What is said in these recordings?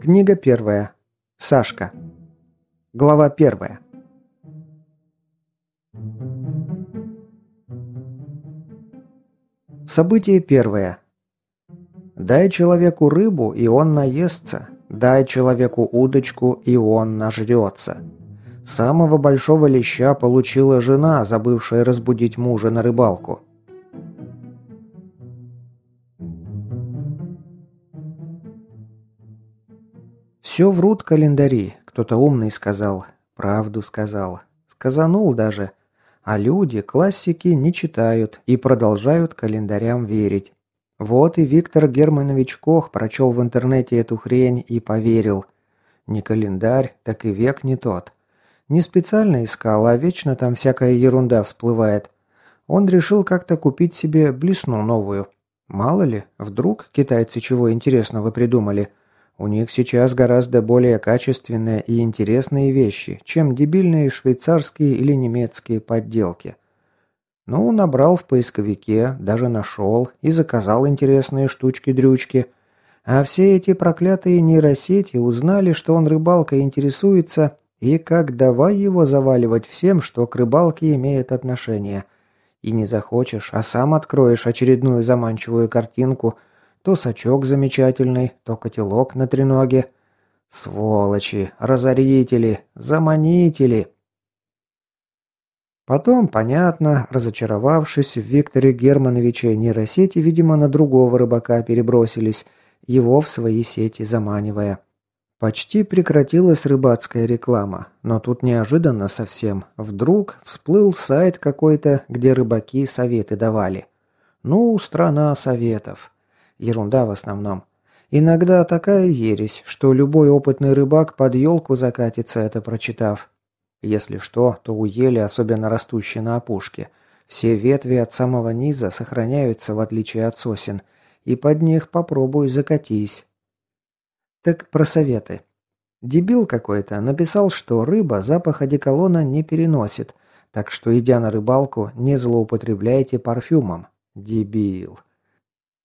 Книга первая. Сашка. Глава первая. Событие первое. Дай человеку рыбу, и он наестся. Дай человеку удочку, и он нажрется. Самого большого леща получила жена, забывшая разбудить мужа на рыбалку. Все врут календари. Кто-то умный сказал. Правду сказал. Сказанул даже. А люди, классики, не читают и продолжают календарям верить. Вот и Виктор Германович Кох прочел в интернете эту хрень и поверил. Не календарь, так и век не тот. Не специально искал, а вечно там всякая ерунда всплывает. Он решил как-то купить себе блесну новую. Мало ли, вдруг китайцы чего интересного придумали. У них сейчас гораздо более качественные и интересные вещи, чем дебильные швейцарские или немецкие подделки. Ну, набрал в поисковике, даже нашел и заказал интересные штучки-дрючки. А все эти проклятые нейросети узнали, что он рыбалкой интересуется, и как давай его заваливать всем, что к рыбалке имеет отношение. И не захочешь, а сам откроешь очередную заманчивую картинку – то сачок замечательный, то котелок на треноге. Сволочи, разорители, заманители. Потом, понятно, разочаровавшись в Викторе Германовиче, нейросети, видимо, на другого рыбака перебросились, его в свои сети заманивая. Почти прекратилась рыбацкая реклама, но тут неожиданно совсем. Вдруг всплыл сайт какой-то, где рыбаки советы давали. Ну, страна советов. Ерунда в основном. Иногда такая ересь, что любой опытный рыбак под елку закатится, это прочитав. Если что, то у ели, особенно растущей на опушке, все ветви от самого низа сохраняются, в отличие от сосен, и под них попробуй закатись. Так про советы. Дебил какой-то написал, что рыба запах одеколона не переносит, так что, идя на рыбалку, не злоупотребляйте парфюмом. Дебил.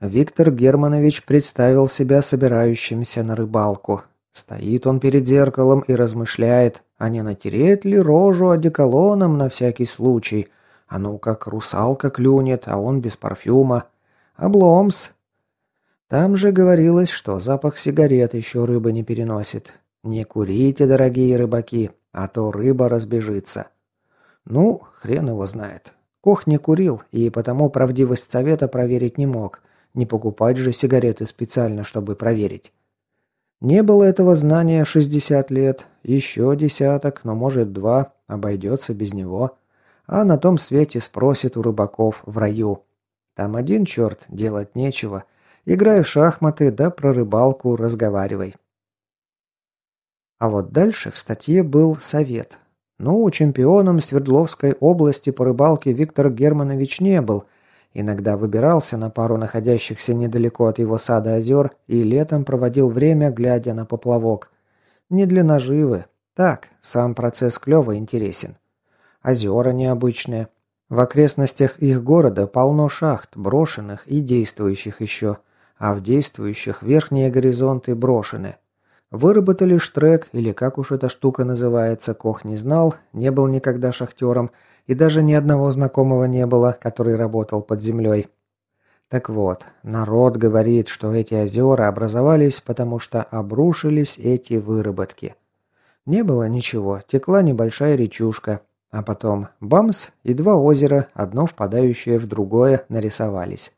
Виктор Германович представил себя собирающимся на рыбалку. Стоит он перед зеркалом и размышляет, а не натереть ли рожу одеколоном на всякий случай. А ну как русалка клюнет, а он без парфюма. Обломс. Там же говорилось, что запах сигарет еще рыба не переносит. Не курите, дорогие рыбаки, а то рыба разбежится. Ну, хрен его знает. Кох не курил, и потому правдивость совета проверить не мог – не покупать же сигареты специально, чтобы проверить. Не было этого знания 60 лет, еще десяток, но может два, обойдется без него. А на том свете спросит у рыбаков в раю. Там один черт, делать нечего. Играй в шахматы, да про рыбалку разговаривай. А вот дальше в статье был совет. Ну, чемпионом Свердловской области по рыбалке Виктор Германович не был, Иногда выбирался на пару находящихся недалеко от его сада озер и летом проводил время, глядя на поплавок. Не для наживы. Так, сам процесс клёва интересен. Озера необычные. В окрестностях их города полно шахт, брошенных и действующих еще, а в действующих верхние горизонты брошены. Выработали штрек, или как уж эта штука называется, Кох не знал, не был никогда шахтером, и даже ни одного знакомого не было, который работал под землей. Так вот, народ говорит, что эти озера образовались, потому что обрушились эти выработки. Не было ничего, текла небольшая речушка, а потом бамс, и два озера, одно впадающее в другое, нарисовались.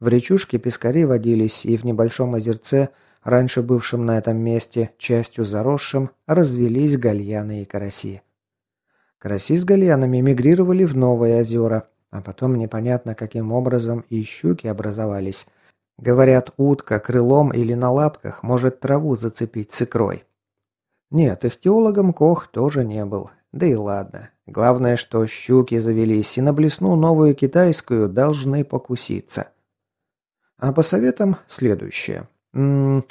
В речушке пескари водились, и в небольшом озерце, раньше бывшем на этом месте, частью заросшим, развелись гальяны и караси. Караси с гальянами мигрировали в новые озера, а потом непонятно каким образом и щуки образовались. Говорят, утка крылом или на лапках может траву зацепить с икрой. Нет, ихтиологом Кох тоже не был. Да и ладно. Главное, что щуки завелись, и на блесну новую китайскую должны покуситься. А по советам следующее. М -м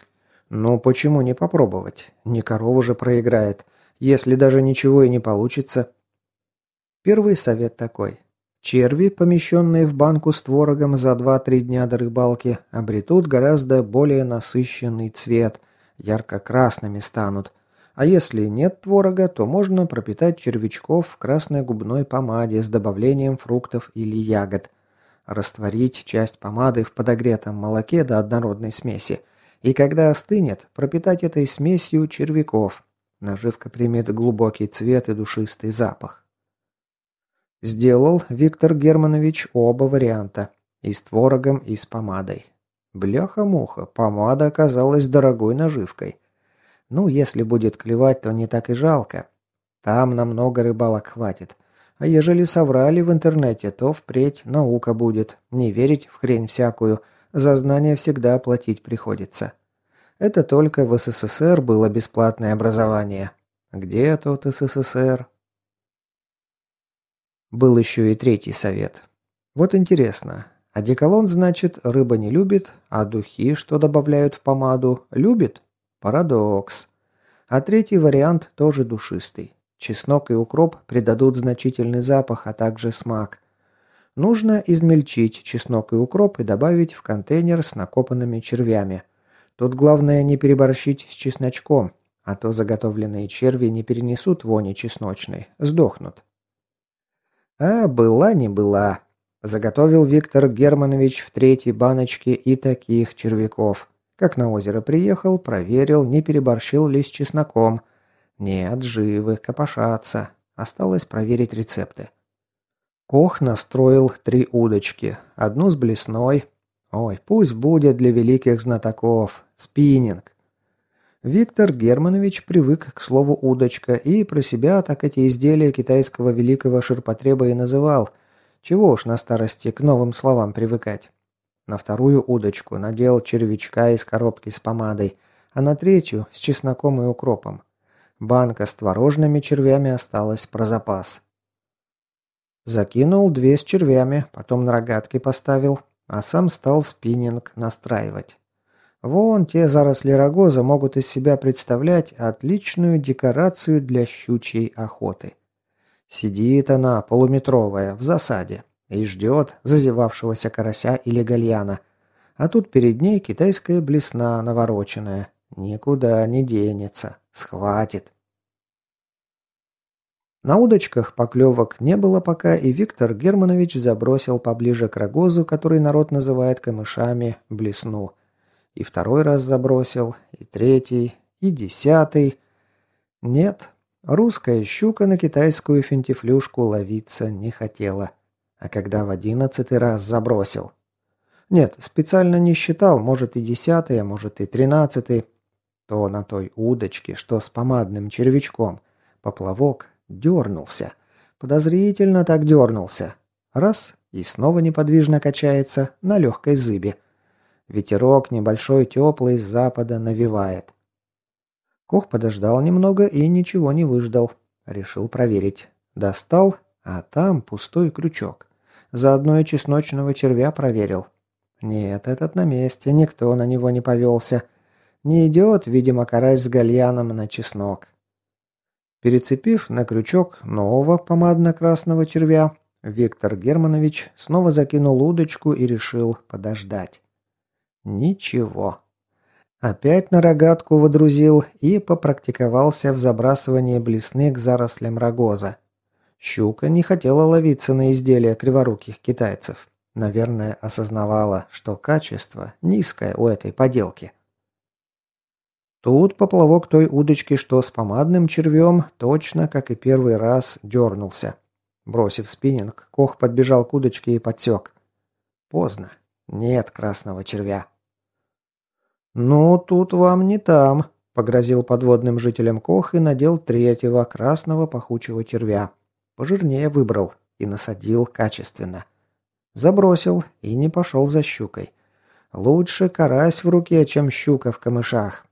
Ну почему не попробовать? Не корова же проиграет. Если даже ничего и не получится. Первый совет такой. Черви, помещенные в банку с творогом за 2-3 дня до рыбалки, обретут гораздо более насыщенный цвет, ярко-красными станут. А если нет творога, то можно пропитать червячков красной губной помаде с добавлением фруктов или ягод. Растворить часть помады в подогретом молоке до однородной смеси. И когда остынет, пропитать этой смесью червяков. Наживка примет глубокий цвет и душистый запах. Сделал Виктор Германович оба варианта. И с творогом, и с помадой. Бляха-муха, помада оказалась дорогой наживкой. Ну, если будет клевать, то не так и жалко. Там намного рыбалок хватит. А ежели соврали в интернете, то впредь наука будет. Не верить в хрень всякую. За знания всегда платить приходится. Это только в СССР было бесплатное образование. Где тут СССР? Был еще и третий совет. Вот интересно, одеколон, значит, рыба не любит, а духи, что добавляют в помаду, любит? Парадокс. А третий вариант тоже душистый. Чеснок и укроп придадут значительный запах, а также смак. Нужно измельчить чеснок и укроп и добавить в контейнер с накопанными червями. Тут главное не переборщить с чесночком, а то заготовленные черви не перенесут вони чесночной, сдохнут. А была не была. Заготовил Виктор Германович в третьей баночке и таких червяков. Как на озеро приехал, проверил, не переборщил ли с чесноком. Нет, живы, копошатся. Осталось проверить рецепты. Кох настроил три удочки. Одну с блесной. Ой, пусть будет для великих знатоков. Спиннинг. Виктор Германович привык к слову «удочка» и про себя так эти изделия китайского великого ширпотреба и называл. Чего уж на старости к новым словам привыкать. На вторую удочку надел червячка из коробки с помадой, а на третью – с чесноком и укропом. Банка с творожными червями осталась про запас. Закинул две с червями, потом на рогатки поставил, а сам стал спиннинг настраивать. Вон те заросли рогоза могут из себя представлять отличную декорацию для щучьей охоты. Сидит она, полуметровая, в засаде, и ждет зазевавшегося карася или гальяна. А тут перед ней китайская блесна навороченная. Никуда не денется. Схватит. На удочках поклевок не было пока, и Виктор Германович забросил поближе к рогозу, который народ называет камышами, блесну – и второй раз забросил, и третий, и десятый. Нет, русская щука на китайскую финтифлюшку ловиться не хотела. А когда в одиннадцатый раз забросил... Нет, специально не считал, может и десятый, а может и тринадцатый. То на той удочке, что с помадным червячком, поплавок дернулся. Подозрительно так дернулся. Раз, и снова неподвижно качается на легкой зыбе. Ветерок небольшой теплый с запада навевает. Кох подождал немного и ничего не выждал. Решил проверить. Достал, а там пустой крючок. Заодно и чесночного червя проверил. Нет, этот на месте, никто на него не повелся. Не идет, видимо, карась с гальяном на чеснок. Перецепив на крючок нового помадно-красного червя, Виктор Германович снова закинул удочку и решил подождать. Ничего. Опять на рогатку водрузил и попрактиковался в забрасывании блесны к зарослям рогоза. Щука не хотела ловиться на изделия криворуких китайцев. Наверное, осознавала, что качество низкое у этой поделки. Тут поплавок той удочки, что с помадным червем, точно, как и первый раз, дернулся. Бросив спиннинг, Кох подбежал к удочке и подсек. Поздно. Нет красного червя. «Ну, тут вам не там», – погрозил подводным жителям Кох и надел третьего красного пахучего червя. Пожирнее выбрал и насадил качественно. Забросил и не пошел за щукой. Лучше карась в руке, чем щука в камышах.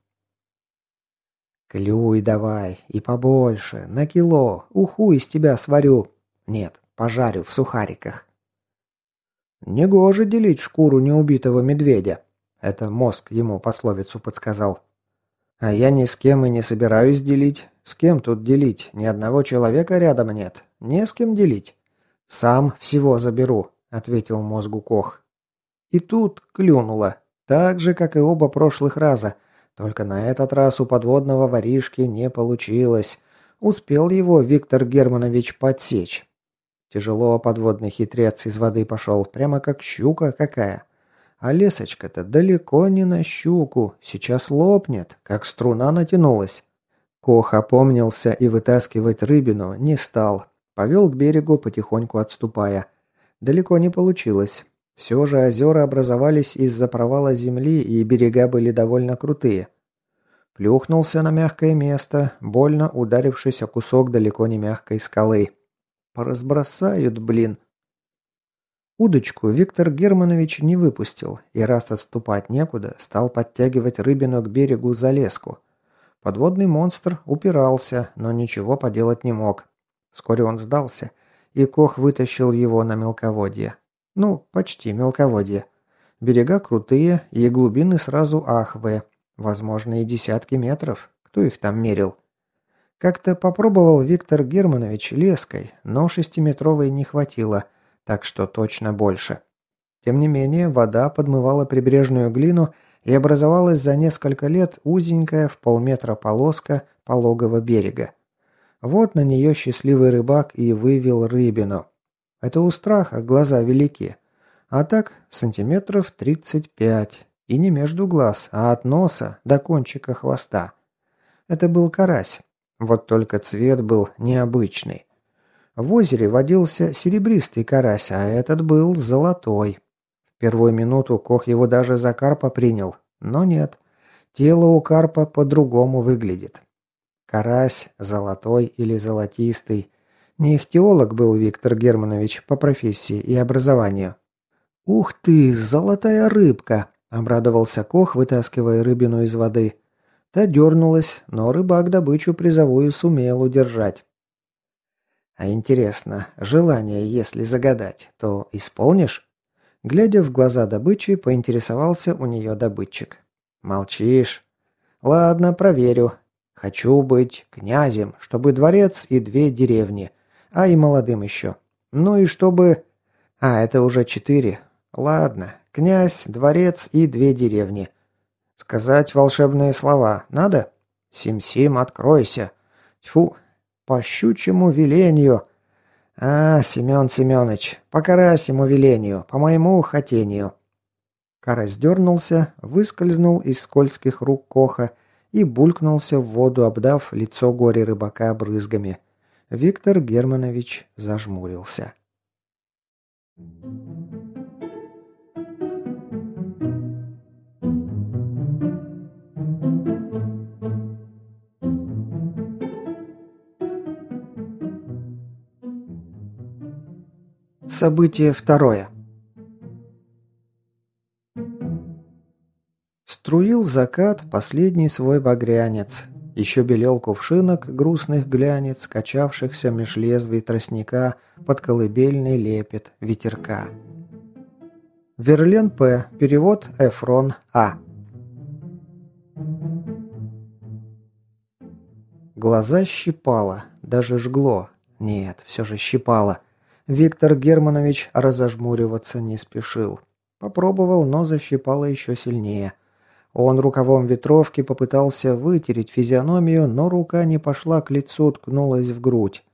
«Клюй давай, и побольше, на кило, уху из тебя сварю. Нет, пожарю в сухариках». «Негоже делить шкуру неубитого медведя», это мозг ему пословицу подсказал. А я ни с кем и не собираюсь делить. С кем тут делить? Ни одного человека рядом нет. Не с кем делить. Сам всего заберу, ответил мозгу Кох. И тут клюнуло. Так же, как и оба прошлых раза. Только на этот раз у подводного воришки не получилось. Успел его Виктор Германович подсечь. Тяжело подводный хитрец из воды пошел, прямо как щука какая. А лесочка-то далеко не на щуку, сейчас лопнет, как струна натянулась. Кох опомнился и вытаскивать рыбину не стал. Повел к берегу, потихоньку отступая. Далеко не получилось. Все же озера образовались из-за провала земли, и берега были довольно крутые. Плюхнулся на мягкое место, больно ударившись о кусок далеко не мягкой скалы. Поразбросают, блин. Удочку Виктор Германович не выпустил, и раз отступать некуда, стал подтягивать рыбину к берегу за леску. Подводный монстр упирался, но ничего поделать не мог. Вскоре он сдался, и Кох вытащил его на мелководье. Ну, почти мелководье. Берега крутые, и глубины сразу ахвые. Возможно, и десятки метров. Кто их там мерил? Как-то попробовал Виктор Германович леской, но шестиметровой не хватило – так что точно больше. Тем не менее, вода подмывала прибрежную глину и образовалась за несколько лет узенькая в полметра полоска пологого берега. Вот на нее счастливый рыбак и вывел рыбину. Это у страха глаза велики. А так сантиметров 35. И не между глаз, а от носа до кончика хвоста. Это был карась. Вот только цвет был необычный. В озере водился серебристый карась, а этот был золотой. В первую минуту Кох его даже за карпа принял, но нет. Тело у карпа по-другому выглядит. Карась золотой или золотистый. Не ихтиолог был Виктор Германович по профессии и образованию. «Ух ты, золотая рыбка!» – обрадовался Кох, вытаскивая рыбину из воды. Та дернулась, но рыбак добычу призовую сумел удержать. А интересно, желание, если загадать, то исполнишь? Глядя в глаза добычи, поинтересовался у нее добытчик. Молчишь. Ладно, проверю. Хочу быть князем, чтобы дворец и две деревни. А и молодым еще. Ну и чтобы... А, это уже четыре. Ладно, князь, дворец и две деревни. Сказать волшебные слова надо? Сим-сим, откройся. Тьфу, по щучьему велению. А, Семен Семенович, по карасьему велению, по моему хотению. Карась дернулся, выскользнул из скользких рук Коха и булькнулся в воду, обдав лицо горе рыбака брызгами. Виктор Германович зажмурился. Thank you. Событие второе. Струил закат последний свой багрянец. Еще белел кувшинок грустных глянец, качавшихся меж лезвий тростника под колыбельный лепет ветерка. Верлен П. Перевод Эфрон А. Глаза щипало, даже жгло. Нет, все же щипало. Виктор Германович разожмуриваться не спешил. Попробовал, но защипало еще сильнее. Он рукавом ветровки попытался вытереть физиономию, но рука не пошла к лицу, ткнулась в грудь.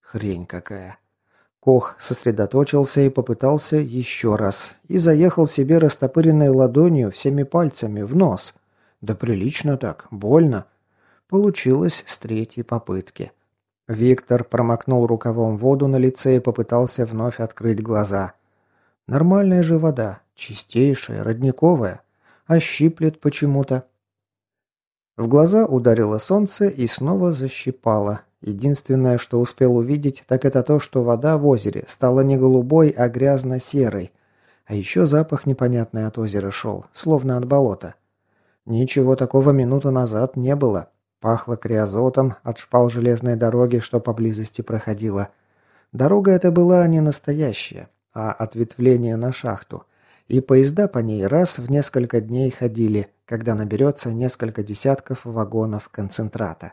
Хрень какая. Кох сосредоточился и попытался еще раз. И заехал себе растопыренной ладонью всеми пальцами в нос. Да прилично так, больно. Получилось с третьей попытки. Виктор промокнул рукавом воду на лице и попытался вновь открыть глаза. Нормальная же вода, чистейшая, родниковая, а щиплет почему-то. В глаза ударило солнце и снова защипало. Единственное, что успел увидеть, так это то, что вода в озере стала не голубой, а грязно-серой. А еще запах непонятный от озера шел, словно от болота. Ничего такого минуту назад не было. Пахло криозотом от шпал железной дороги, что поблизости проходила. Дорога эта была не настоящая, а ответвление на шахту. И поезда по ней раз в несколько дней ходили, когда наберется несколько десятков вагонов концентрата.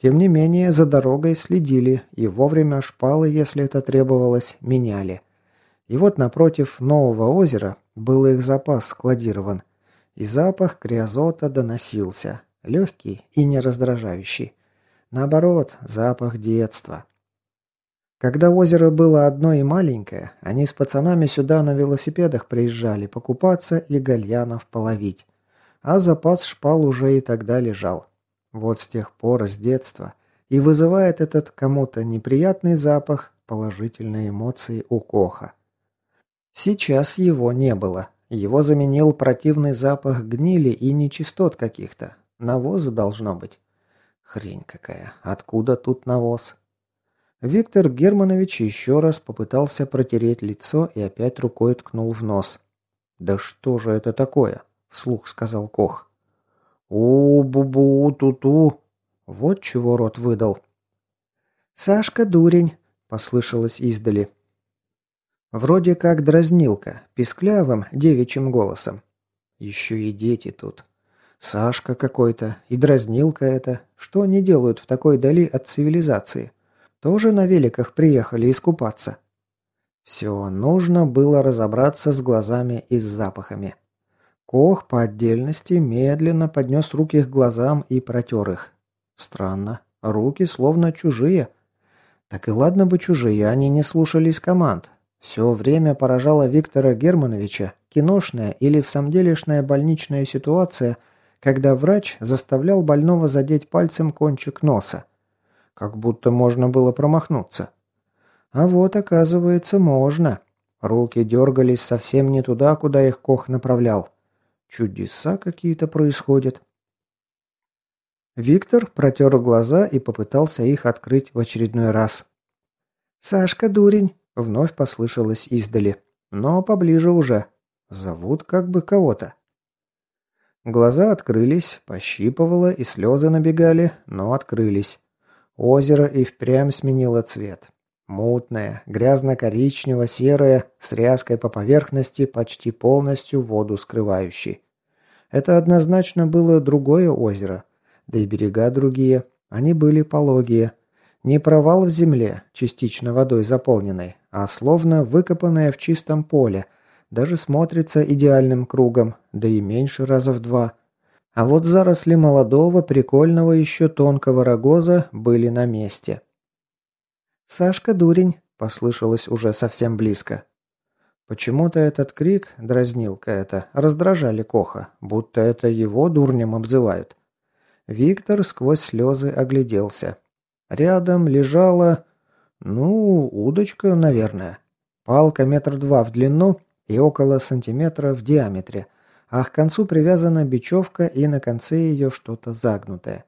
Тем не менее, за дорогой следили и вовремя шпалы, если это требовалось, меняли. И вот напротив нового озера был их запас складирован. И запах криозота доносился. Легкий и не раздражающий. Наоборот, запах детства. Когда озеро было одно и маленькое, они с пацанами сюда на велосипедах приезжали покупаться и гальянов половить. А запас шпал уже и тогда лежал. Вот с тех пор, с детства. И вызывает этот кому-то неприятный запах положительные эмоции у Коха. Сейчас его не было. Его заменил противный запах гнили и нечистот каких-то. Навоза должно быть. Хрень какая. Откуда тут навоз? Виктор Германович еще раз попытался протереть лицо и опять рукой ткнул в нос. «Да что же это такое?» – вслух сказал Кох. «У-бу-бу-ту-ту!» Вот чего рот выдал. «Сашка дурень!» – послышалось издали. Вроде как дразнилка, писклявым девичьим голосом. Еще и дети тут. Сашка какой-то, и дразнилка это. Что они делают в такой дали от цивилизации? Тоже на великах приехали искупаться. Все, нужно было разобраться с глазами и с запахами. Кох по отдельности медленно поднес руки к глазам и протер их. Странно, руки словно чужие. Так и ладно бы чужие, они не слушались команд. Все время поражала Виктора Германовича киношная или в самом делешная больничная ситуация, когда врач заставлял больного задеть пальцем кончик носа. Как будто можно было промахнуться. А вот, оказывается, можно. Руки дергались совсем не туда, куда их Кох направлял. Чудеса какие-то происходят. Виктор протер глаза и попытался их открыть в очередной раз. «Сашка, дурень!» — вновь послышалось издали. Но поближе уже. Зовут как бы кого-то. Глаза открылись, пощипывало и слезы набегали, но открылись. Озеро и впрямь сменило цвет. Мутное, грязно-коричнево-серое, с ряской по поверхности, почти полностью воду скрывающей. Это однозначно было другое озеро. Да и берега другие. Они были пологие. Не провал в земле, частично водой заполненной, а словно выкопанное в чистом поле. Даже смотрится идеальным кругом, да и меньше раза в два – а вот заросли молодого, прикольного еще тонкого рогоза были на месте. «Сашка, дурень!» – послышалось уже совсем близко. Почему-то этот крик, дразнилка это, раздражали Коха, будто это его дурнем обзывают. Виктор сквозь слезы огляделся. Рядом лежала... ну, удочка, наверное. Палка метр два в длину и около сантиметра в диаметре – а к концу привязана бечевка и на конце ее что-то загнутое.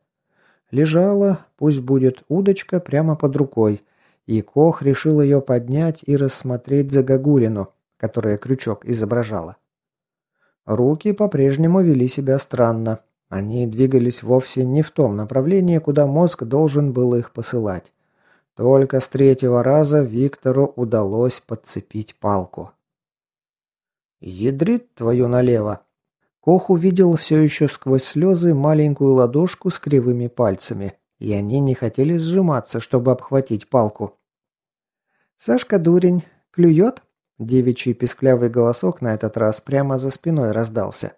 Лежала, пусть будет удочка, прямо под рукой, и Кох решил ее поднять и рассмотреть загогулину, которая крючок изображала. Руки по-прежнему вели себя странно. Они двигались вовсе не в том направлении, куда мозг должен был их посылать. Только с третьего раза Виктору удалось подцепить палку. «Ядрит твою налево!» Кох увидел все еще сквозь слезы маленькую ладошку с кривыми пальцами, и они не хотели сжиматься, чтобы обхватить палку. «Сашка дурень. Клюет?» Девичий песклявый голосок на этот раз прямо за спиной раздался.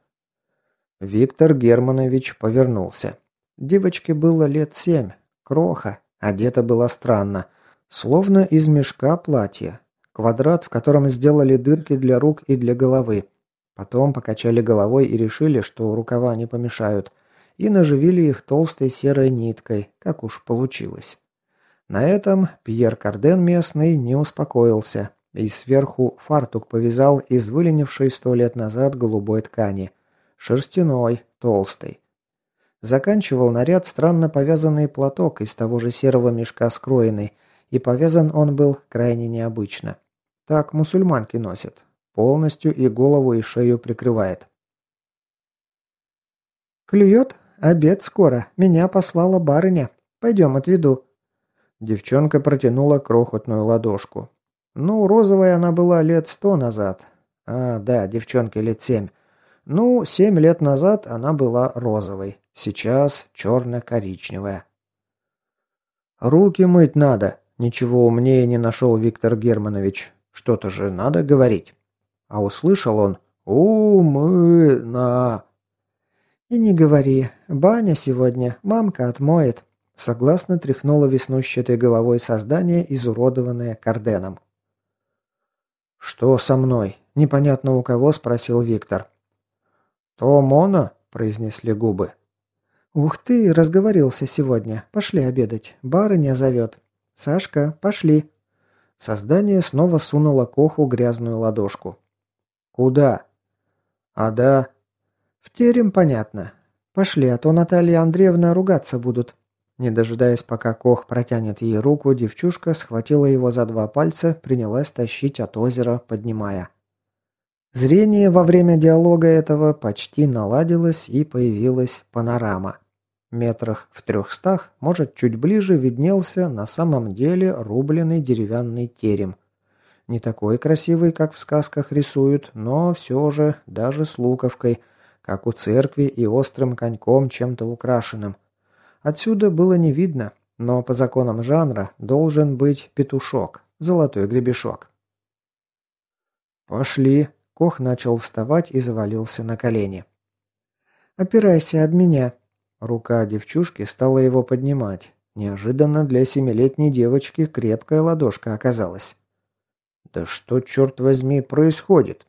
Виктор Германович повернулся. Девочке было лет семь. Кроха. Одета была странно. Словно из мешка платья. Квадрат, в котором сделали дырки для рук и для головы. Потом покачали головой и решили, что рукава не помешают, и наживили их толстой серой ниткой, как уж получилось. На этом Пьер Карден местный не успокоился и сверху фартук повязал из выленившей сто лет назад голубой ткани. Шерстяной, толстый. Заканчивал наряд странно повязанный платок из того же серого мешка скроенный, и повязан он был крайне необычно. Так мусульманки носят, Полностью и голову, и шею прикрывает. «Клюет? Обед скоро. Меня послала барыня. Пойдем отведу». Девчонка протянула крохотную ладошку. Ну, розовая она была лет сто назад. А, да, девчонке лет семь. Ну, семь лет назад она была розовой. Сейчас черно-коричневая. «Руки мыть надо», – ничего умнее не нашел Виктор Германович. «Что-то же надо говорить». А услышал он «У, мы, на...» «И не говори. Баня сегодня. Мамка отмоет», – согласно тряхнула веснущатой головой создание, изуродованное Карденом. «Что со мной?» – непонятно у кого спросил Виктор. «То Мона?» – произнесли губы. «Ух ты, разговорился сегодня. Пошли обедать. Барыня зовет. Сашка, пошли». Создание снова сунуло Коху грязную ладошку. «Куда?» «А да». «В терем, понятно. Пошли, а то Наталья Андреевна ругаться будут». Не дожидаясь, пока Кох протянет ей руку, девчушка схватила его за два пальца, принялась тащить от озера, поднимая. Зрение во время диалога этого почти наладилось и появилась панорама. Метрах в трехстах, может, чуть ближе, виднелся на самом деле рубленый деревянный терем. Не такой красивый, как в сказках рисуют, но все же даже с луковкой, как у церкви и острым коньком чем-то украшенным. Отсюда было не видно, но по законам жанра должен быть петушок, золотой гребешок. «Пошли», Кох начал вставать и завалился на колени. «Опирайся об меня». Рука девчушки стала его поднимать. Неожиданно для семилетней девочки крепкая ладошка оказалась. «Да что, черт возьми, происходит?»